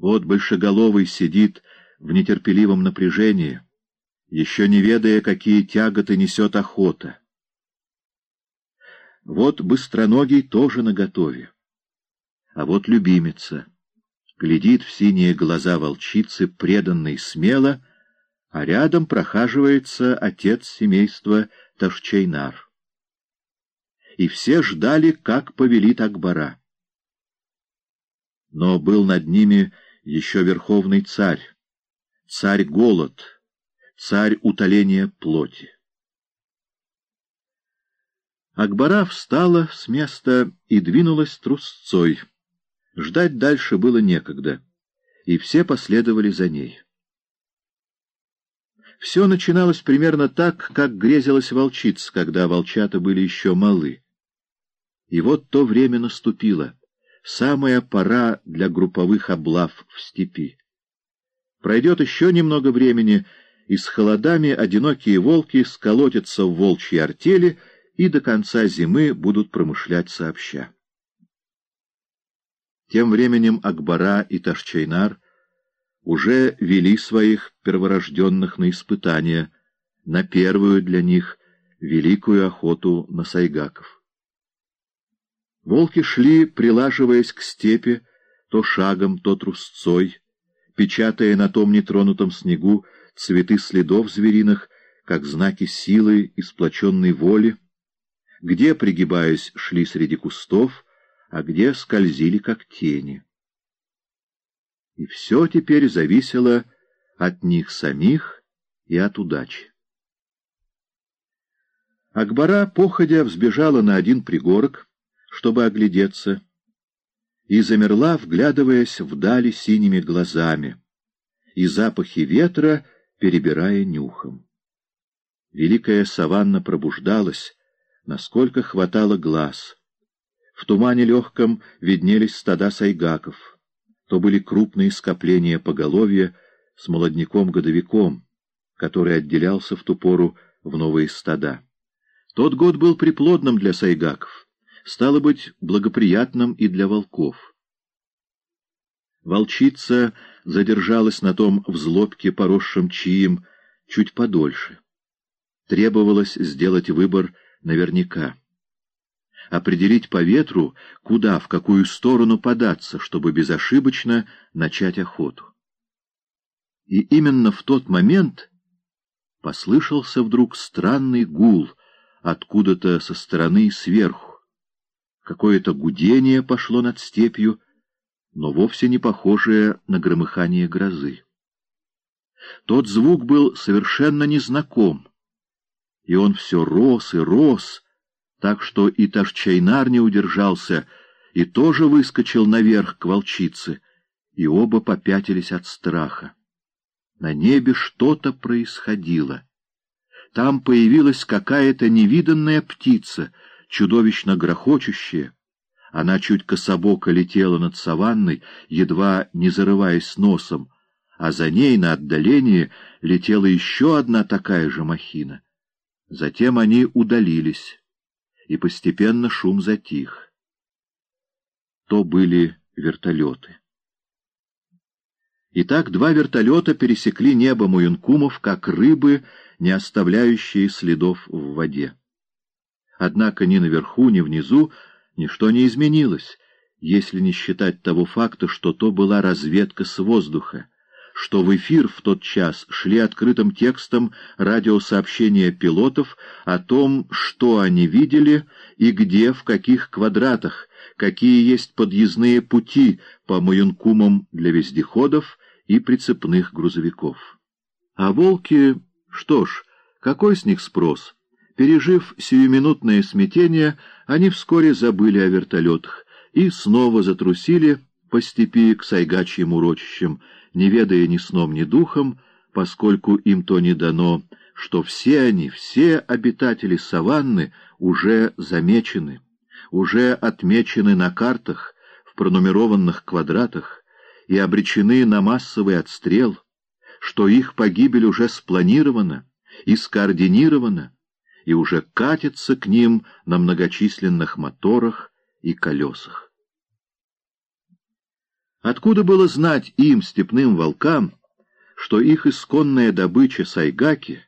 Вот большеголовый сидит в нетерпеливом напряжении, еще не ведая, какие тяготы несет охота. Вот быстроногий тоже наготове. А вот любимица. Глядит в синие глаза волчицы, преданно и смело, а рядом прохаживается отец семейства Ташчейнар. И все ждали, как повелит Акбара. Но был над ними еще верховный царь, царь голод, царь утоления плоти. Акбара встала с места и двинулась трусцой. Ждать дальше было некогда, и все последовали за ней. Все начиналось примерно так, как грезилась волчица, когда волчата были еще малы. И вот то время наступило, самая пора для групповых облав в степи. Пройдет еще немного времени, и с холодами одинокие волки сколотятся в волчьи артели и до конца зимы будут промышлять сообща. Тем временем Акбара и Ташчайнар уже вели своих перворожденных на испытания, на первую для них великую охоту на сайгаков. Волки шли, прилаживаясь к степи, то шагом, то трусцой, печатая на том нетронутом снегу цветы следов звериных, как знаки силы и сплоченной воли, где, пригибаясь, шли среди кустов, а где скользили, как тени. И все теперь зависело от них самих и от удачи. Акбара, походя, взбежала на один пригорок, чтобы оглядеться, и замерла, вглядываясь вдали синими глазами, и запахи ветра перебирая нюхом. Великая саванна пробуждалась, насколько хватало глаз. В тумане легком виднелись стада сайгаков. То были крупные скопления поголовья с молодняком-годовиком, который отделялся в ту пору в новые стада. Тот год был приплодным для сайгаков, стало быть, благоприятным и для волков. Волчица задержалась на том взлобке, поросшем чием, чуть подольше. Требовалось сделать выбор наверняка определить по ветру, куда, в какую сторону податься, чтобы безошибочно начать охоту. И именно в тот момент послышался вдруг странный гул откуда-то со стороны сверху. Какое-то гудение пошло над степью, но вовсе не похожее на громыхание грозы. Тот звук был совершенно незнаком, и он все рос и рос, так что и Ташчайнар не удержался и тоже выскочил наверх к волчице, и оба попятились от страха. На небе что-то происходило. Там появилась какая-то невиданная птица, чудовищно грохочущая. Она чуть кособоко летела над саванной, едва не зарываясь носом, а за ней на отдалении летела еще одна такая же махина. Затем они удалились и постепенно шум затих. То были вертолеты. Итак, два вертолета пересекли небо Муюнкумов, как рыбы, не оставляющие следов в воде. Однако ни наверху, ни внизу ничто не изменилось, если не считать того факта, что то была разведка с воздуха, что в эфир в тот час шли открытым текстом радиосообщения пилотов о том, что они видели и где, в каких квадратах, какие есть подъездные пути по Маюнкумам для вездеходов и прицепных грузовиков. А волки, что ж, какой с них спрос? Пережив сиюминутное смятение, они вскоре забыли о вертолетах и снова затрусили по степи к сайгачьим урочищам, не ведая ни сном, ни духом, поскольку им то не дано, что все они, все обитатели саванны уже замечены, уже отмечены на картах, в пронумерованных квадратах и обречены на массовый отстрел, что их погибель уже спланирована и скоординирована, и уже катится к ним на многочисленных моторах и колесах. Откуда было знать им, степным волкам, что их исконная добыча сайгаки